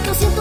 siento, siento